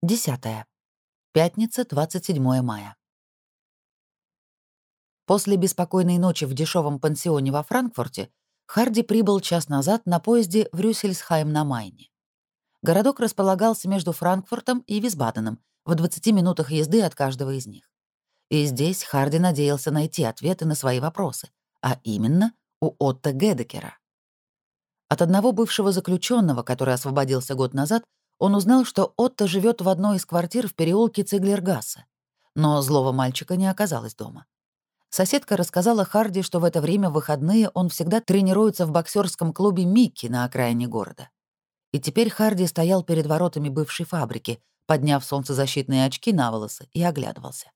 Десятое. Пятница, 27 мая. После беспокойной ночи в дешевом пансионе во Франкфурте Харди прибыл час назад на поезде в Рюссельсхайм на Майне. Городок располагался между Франкфуртом и Висбаденом, в 20 минутах езды от каждого из них. И здесь Харди надеялся найти ответы на свои вопросы, а именно у Отто Гедекера. От одного бывшего заключенного, который освободился год назад, он узнал, что Отто живет в одной из квартир в переулке Циглергасса, но злого мальчика не оказалось дома. Соседка рассказала Харди, что в это время выходные он всегда тренируется в боксерском клубе «Микки» на окраине города. И теперь Харди стоял перед воротами бывшей фабрики, подняв солнцезащитные очки на волосы, и оглядывался.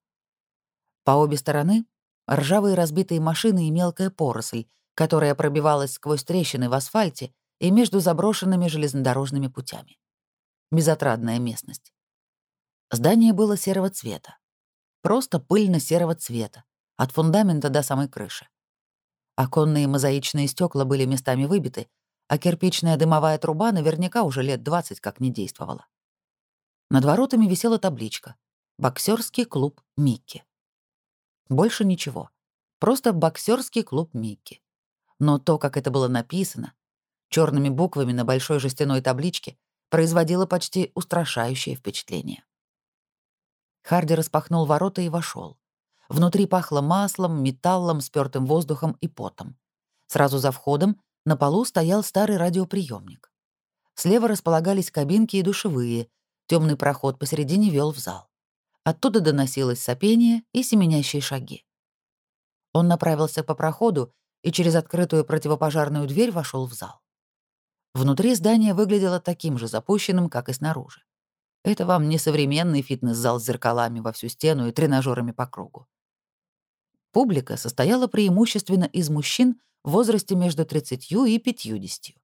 По обе стороны — ржавые разбитые машины и мелкая поросль, которая пробивалась сквозь трещины в асфальте и между заброшенными железнодорожными путями. Безотрадная местность. Здание было серого цвета. Просто пыльно-серого цвета, от фундамента до самой крыши. Оконные мозаичные стекла были местами выбиты, а кирпичная дымовая труба наверняка уже лет 20 как не действовала. Над воротами висела табличка «Боксерский клуб Микки». Больше ничего. Просто боксерский клуб Микки. Но то, как это было написано, черными буквами на большой жестяной табличке, производило почти устрашающее впечатление. Харди распахнул ворота и вошел. Внутри пахло маслом, металлом, спёртым воздухом и потом. Сразу за входом на полу стоял старый радиоприемник. Слева располагались кабинки и душевые, темный проход посередине вел в зал. Оттуда доносилось сопение и семенящие шаги. Он направился по проходу и через открытую противопожарную дверь вошел в зал. Внутри здание выглядело таким же запущенным, как и снаружи. Это вам не современный фитнес-зал с зеркалами во всю стену и тренажерами по кругу. Публика состояла преимущественно из мужчин в возрасте между 30 и 50.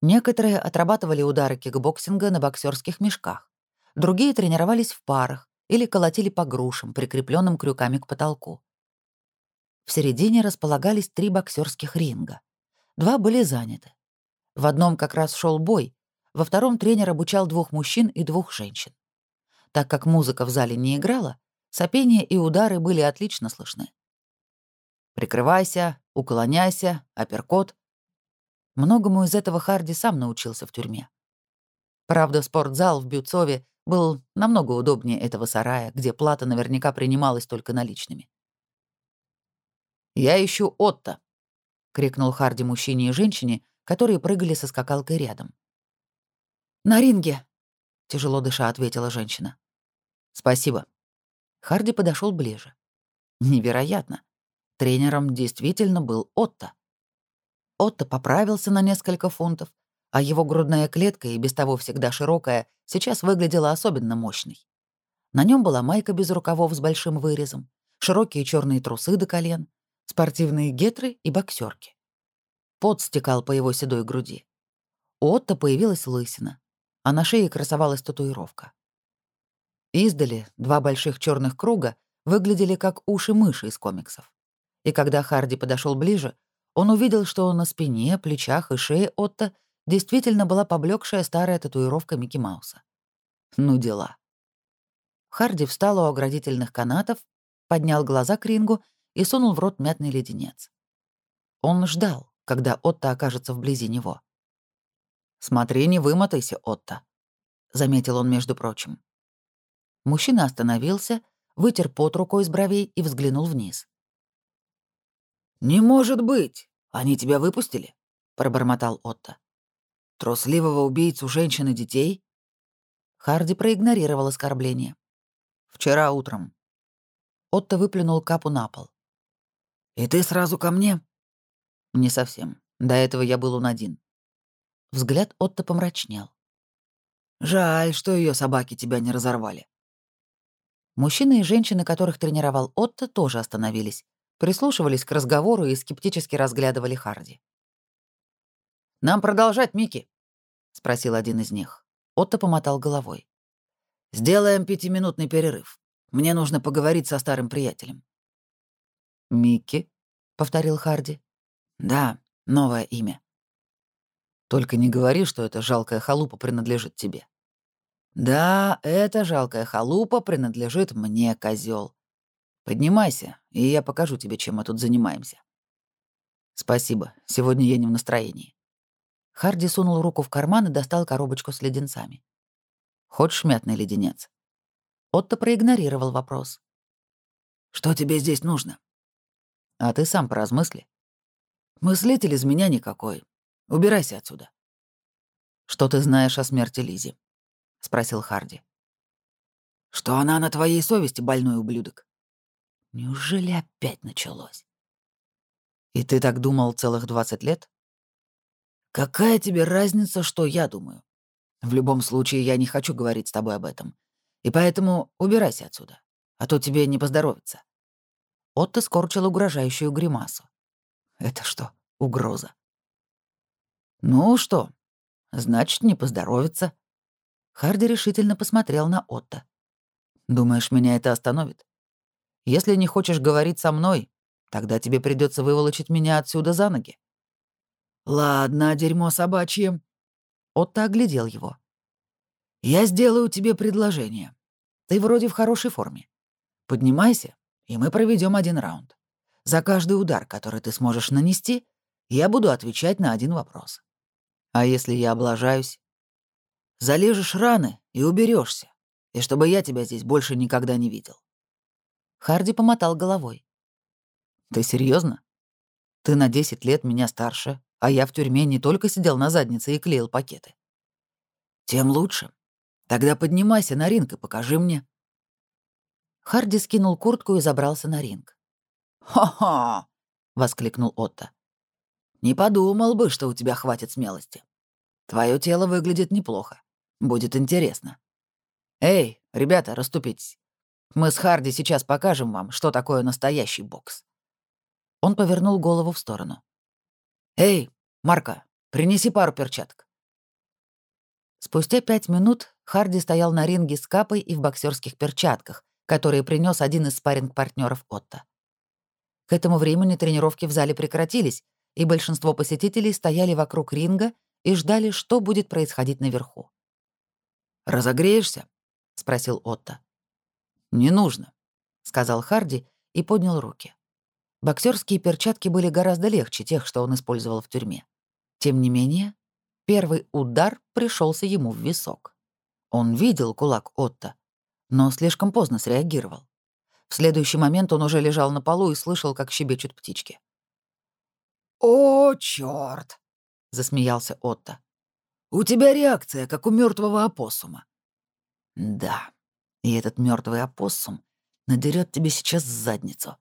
Некоторые отрабатывали удары кикбоксинга на боксерских мешках, другие тренировались в парах или колотили по грушам, прикрепленным крюками к потолку. В середине располагались три боксерских ринга. Два были заняты. В одном как раз шел бой, во втором тренер обучал двух мужчин и двух женщин. Так как музыка в зале не играла, сопение и удары были отлично слышны. Прикрывайся, уклоняйся, апперкот. Многому из этого Харди сам научился в тюрьме. Правда, спортзал в Бюцове был намного удобнее этого сарая, где плата наверняка принималась только наличными. «Я ищу Отто», — крикнул Харди мужчине и женщине, которые прыгали со скакалкой рядом. «На ринге», — тяжело дыша ответила женщина. «Спасибо». Харди подошел ближе. Невероятно. Тренером действительно был Отто. Отто поправился на несколько фунтов, а его грудная клетка, и без того всегда широкая, сейчас выглядела особенно мощной. На нем была майка без рукавов с большим вырезом, широкие черные трусы до колен, спортивные гетры и боксерки. Пот стекал по его седой груди. У Отто появилась лысина, а на шее красовалась татуировка. Издали два больших черных круга выглядели как уши мыши из комиксов и когда Харди подошел ближе, он увидел, что на спине, плечах и шее Отто действительно была поблекшая старая татуировка Микки Мауса. Ну дела. Харди встал у оградительных канатов, поднял глаза к рингу и сунул в рот мятный леденец. Он ждал, когда Отто окажется вблизи него. «Смотри, не вымотайся, Отто», — заметил он, между прочим. Мужчина остановился, вытер пот рукой с бровей и взглянул вниз. «Не может быть! Они тебя выпустили?» — пробормотал Отто. «Трусливого убийцу женщин и детей?» Харди проигнорировал оскорбление. «Вчера утром». Отто выплюнул капу на пол. «И ты сразу ко мне?» «Не совсем. До этого я был он один». Взгляд Отто помрачнел. «Жаль, что ее собаки тебя не разорвали». Мужчины и женщины, которых тренировал Отто, тоже остановились, прислушивались к разговору и скептически разглядывали Харди. «Нам продолжать, Микки?» — спросил один из них. Отто помотал головой. «Сделаем пятиминутный перерыв. Мне нужно поговорить со старым приятелем». «Микки?» — повторил Харди. «Да, новое имя». «Только не говори, что эта жалкая халупа принадлежит тебе». «Да, эта жалкая халупа принадлежит мне, козел. Поднимайся, и я покажу тебе, чем мы тут занимаемся». «Спасибо, сегодня я не в настроении». Харди сунул руку в карман и достал коробочку с леденцами. «Хочешь мятный леденец?» Отто проигнорировал вопрос. «Что тебе здесь нужно?» «А ты сам поразмысли». «Мыслитель из меня никакой. Убирайся отсюда». «Что ты знаешь о смерти Лизи? спросил Харди. «Что она на твоей совести, больной ублюдок?» «Неужели опять началось?» «И ты так думал целых 20 лет?» «Какая тебе разница, что я думаю? В любом случае, я не хочу говорить с тобой об этом. И поэтому убирайся отсюда, а то тебе не поздоровится». Отто скорчил угрожающую гримасу. «Это что, угроза?» «Ну что, значит, не поздоровится», Харди решительно посмотрел на Отто. «Думаешь, меня это остановит? Если не хочешь говорить со мной, тогда тебе придется выволочить меня отсюда за ноги». «Ладно, дерьмо собачье». Отто оглядел его. «Я сделаю тебе предложение. Ты вроде в хорошей форме. Поднимайся, и мы проведем один раунд. За каждый удар, который ты сможешь нанести, я буду отвечать на один вопрос. А если я облажаюсь? Залежешь раны и уберешься, и чтобы я тебя здесь больше никогда не видел». Харди помотал головой. «Ты серьезно? Ты на 10 лет меня старше, а я в тюрьме не только сидел на заднице и клеил пакеты». «Тем лучше. Тогда поднимайся на ринг и покажи мне». Харди скинул куртку и забрался на ринг. «Ха-ха!» — воскликнул Отто. «Не подумал бы, что у тебя хватит смелости. Твое тело выглядит неплохо. Будет интересно. Эй, ребята, расступитесь. Мы с Харди сейчас покажем вам, что такое настоящий бокс. Он повернул голову в сторону. Эй, Марка, принеси пару перчаток. Спустя пять минут Харди стоял на ринге с капой и в боксерских перчатках, которые принес один из спарринг партнеров Отто. К этому времени тренировки в зале прекратились, и большинство посетителей стояли вокруг ринга и ждали, что будет происходить наверху. «Разогреешься?» — спросил Отто. «Не нужно», — сказал Харди и поднял руки. Боксерские перчатки были гораздо легче тех, что он использовал в тюрьме. Тем не менее, первый удар пришелся ему в висок. Он видел кулак Отто, но слишком поздно среагировал. В следующий момент он уже лежал на полу и слышал, как щебечут птички. «О, чёрт!» — засмеялся Отто. У тебя реакция, как у мертвого опоссума. Да, и этот мертвый опоссум надерет тебе сейчас задницу.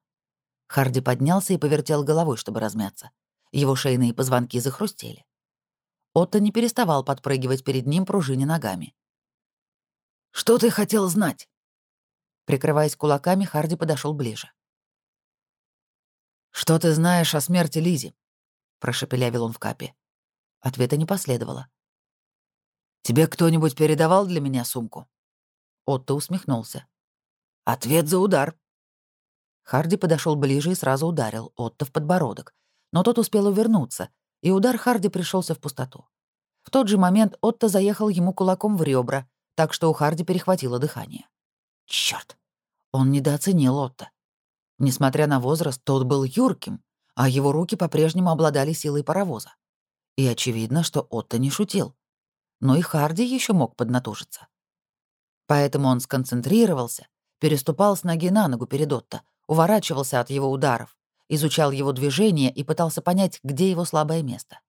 Харди поднялся и повертел головой, чтобы размяться. Его шейные позвонки захрустели. Отто не переставал подпрыгивать перед ним пружине ногами. «Что ты хотел знать?» Прикрываясь кулаками, Харди подошел ближе. «Что ты знаешь о смерти Лизи? прошепелявил он в капе. Ответа не последовало. «Тебе кто-нибудь передавал для меня сумку?» Отто усмехнулся. «Ответ за удар». Харди подошел ближе и сразу ударил Отто в подбородок, но тот успел увернуться, и удар Харди пришелся в пустоту. В тот же момент Отто заехал ему кулаком в ребра, так что у Харди перехватило дыхание. Черт! Он недооценил Отто. Несмотря на возраст, тот был юрким, а его руки по-прежнему обладали силой паровоза. И очевидно, что Отто не шутил но и Харди еще мог поднатужиться. Поэтому он сконцентрировался, переступал с ноги на ногу перед Отто, уворачивался от его ударов, изучал его движения и пытался понять, где его слабое место.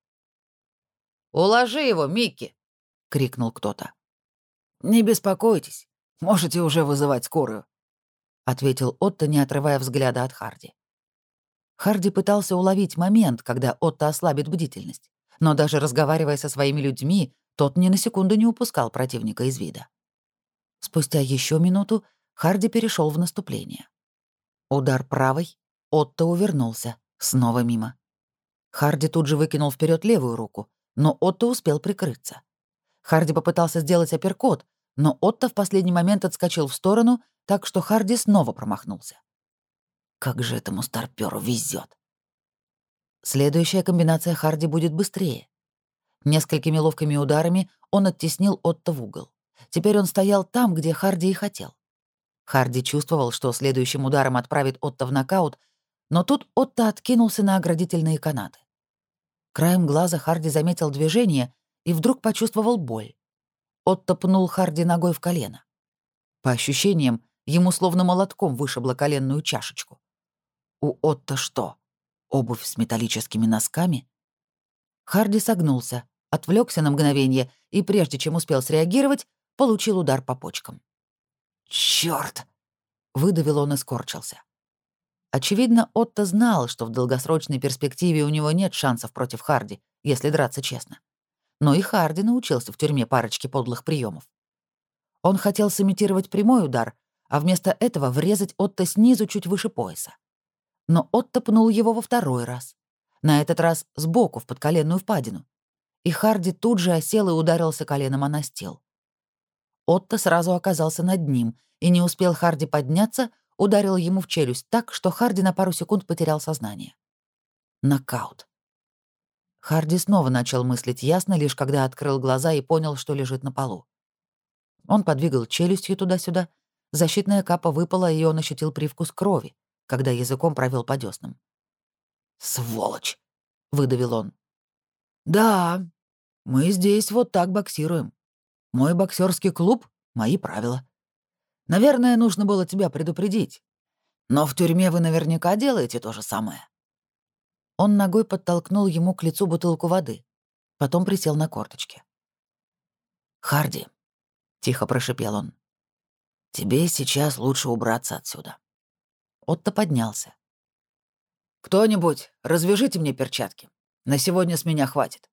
«Уложи его, Микки!» — крикнул кто-то. «Не беспокойтесь, можете уже вызывать скорую», — ответил Отто, не отрывая взгляда от Харди. Харди пытался уловить момент, когда Отто ослабит бдительность, но даже разговаривая со своими людьми, тот ни на секунду не упускал противника из вида. Спустя еще минуту Харди перешел в наступление. Удар правой, Отто увернулся, снова мимо. Харди тут же выкинул вперед левую руку, но Отто успел прикрыться. Харди попытался сделать апперкот, но Отто в последний момент отскочил в сторону, так что Харди снова промахнулся. Как же этому старпёру везет. Следующая комбинация Харди будет быстрее. Несколькими ловкими ударами он оттеснил Отто в угол. Теперь он стоял там, где Харди и хотел. Харди чувствовал, что следующим ударом отправит Отто в нокаут, но тут Отто откинулся на оградительные канаты. Краем глаза Харди заметил движение и вдруг почувствовал боль. Отто пнул Харди ногой в колено. По ощущениям, ему словно молотком вышибло коленную чашечку. У Отто что, обувь с металлическими носками? Харди согнулся, отвлекся на мгновение и, прежде чем успел среагировать, получил удар по почкам. Черт! выдавил он и скорчился. Очевидно, Отто знал, что в долгосрочной перспективе у него нет шансов против Харди, если драться честно. Но и Харди научился в тюрьме парочке подлых приемов. Он хотел сымитировать прямой удар, а вместо этого врезать Отто снизу чуть выше пояса. Но Отто пнул его во второй раз. На этот раз сбоку, в подколенную впадину. И Харди тут же осел и ударился коленом о настил. Отто сразу оказался над ним, и не успел Харди подняться, ударил ему в челюсть так, что Харди на пару секунд потерял сознание. Нокаут. Харди снова начал мыслить ясно, лишь когда открыл глаза и понял, что лежит на полу. Он подвигал челюстью туда-сюда, защитная капа выпала, и он ощутил привкус крови, когда языком провел по дёснам. «Сволочь!» — выдавил он. «Да, мы здесь вот так боксируем. Мой боксерский клуб — мои правила. Наверное, нужно было тебя предупредить. Но в тюрьме вы наверняка делаете то же самое». Он ногой подтолкнул ему к лицу бутылку воды, потом присел на корточки. «Харди», — тихо прошипел он, — «тебе сейчас лучше убраться отсюда». Отто поднялся. «Кто-нибудь, развяжите мне перчатки. На сегодня с меня хватит».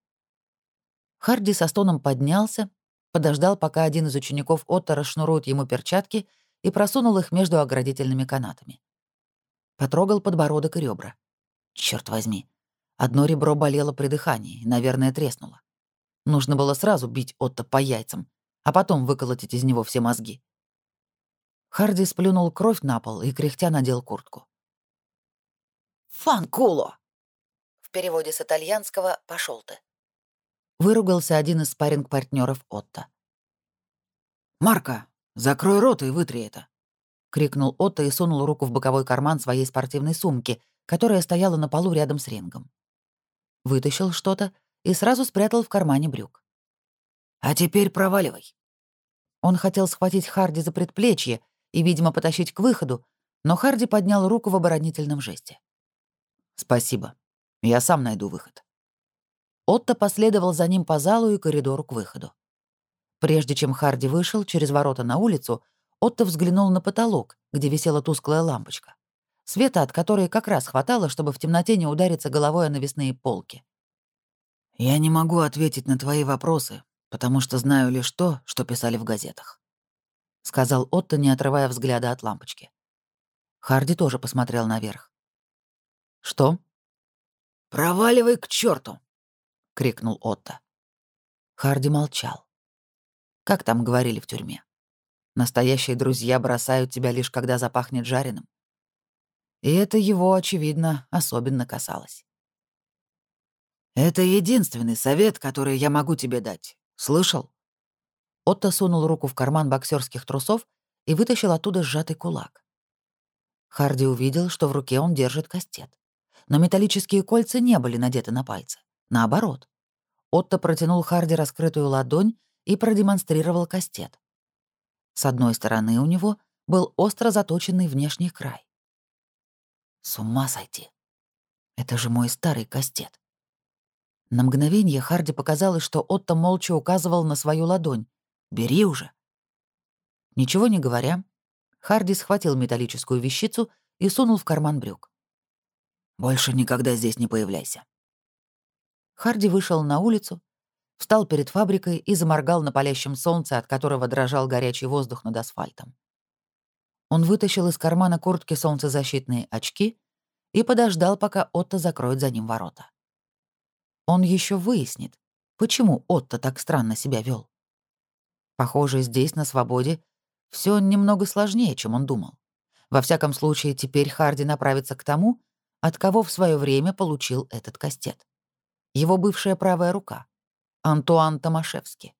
Харди со стоном поднялся, подождал, пока один из учеников Отто расшнурует ему перчатки и просунул их между оградительными канатами. Потрогал подбородок и ребра. Черт возьми, одно ребро болело при дыхании и, наверное, треснуло. Нужно было сразу бить Отто по яйцам, а потом выколотить из него все мозги. Харди сплюнул кровь на пол и кряхтя надел куртку. «Фанкуло!» В переводе с итальянского «пошел ты». Выругался один из спарринг партнеров Отто. «Марка, закрой рот и вытри это!» — крикнул Отто и сунул руку в боковой карман своей спортивной сумки, которая стояла на полу рядом с рингом. Вытащил что-то и сразу спрятал в кармане брюк. «А теперь проваливай!» Он хотел схватить Харди за предплечье и, видимо, потащить к выходу, но Харди поднял руку в оборонительном жесте. «Спасибо. Я сам найду выход». Отто последовал за ним по залу и коридору к выходу. Прежде чем Харди вышел через ворота на улицу, Отто взглянул на потолок, где висела тусклая лампочка, света от которой как раз хватало, чтобы в темноте не удариться головой о навесные полки. «Я не могу ответить на твои вопросы, потому что знаю лишь то, что писали в газетах», — сказал Отто, не отрывая взгляда от лампочки. Харди тоже посмотрел наверх. «Что?» «Проваливай к черту! — крикнул Отто. Харди молчал. Как там говорили в тюрьме? Настоящие друзья бросают тебя лишь когда запахнет жареным. И это его, очевидно, особенно касалось. «Это единственный совет, который я могу тебе дать. Слышал?» Отто сунул руку в карман боксерских трусов и вытащил оттуда сжатый кулак. Харди увидел, что в руке он держит кастет. Но металлические кольца не были надеты на пальцы. Наоборот. Отто протянул Харди раскрытую ладонь и продемонстрировал кастет. С одной стороны у него был остро заточенный внешний край. С ума сойти. Это же мой старый кастет. На мгновение Харди показалось, что Отто молча указывал на свою ладонь. «Бери уже». Ничего не говоря, Харди схватил металлическую вещицу и сунул в карман брюк. «Больше никогда здесь не появляйся. Харди вышел на улицу, встал перед фабрикой и заморгал на палящем солнце, от которого дрожал горячий воздух над асфальтом. Он вытащил из кармана куртки солнцезащитные очки и подождал, пока Отто закроет за ним ворота. Он еще выяснит, почему Отто так странно себя вел. Похоже, здесь, на свободе, все немного сложнее, чем он думал. Во всяком случае, теперь Харди направится к тому, от кого в свое время получил этот кастет его бывшая правая рука, Антуан Томашевский.